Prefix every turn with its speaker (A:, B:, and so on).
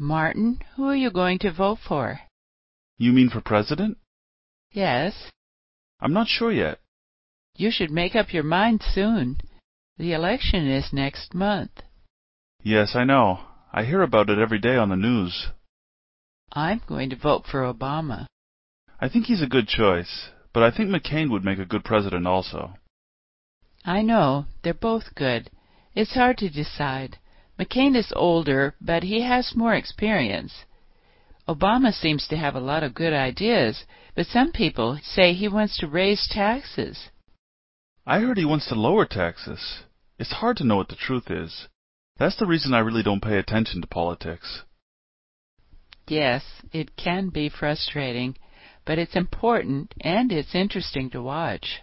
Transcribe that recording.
A: Martin, who are you going to vote for?
B: You mean for president?
A: Yes.
B: I'm not sure yet.
A: You should make up your mind soon. The election is next month.
B: Yes, I know. I hear about it every day on the news.
A: I'm going to vote for Obama.
B: I think he's a good choice, but I think McCain would make a good president also.
A: I know. They're both good. It's hard to decide. McCain is older, but he has more experience. Obama seems to have a lot of good ideas, but some people say he wants to raise taxes.
B: I heard he wants to lower taxes. It's hard to know what the truth is. That's the reason I really don't pay attention to politics.
A: Yes, it can be frustrating, but it's important and it's interesting to watch.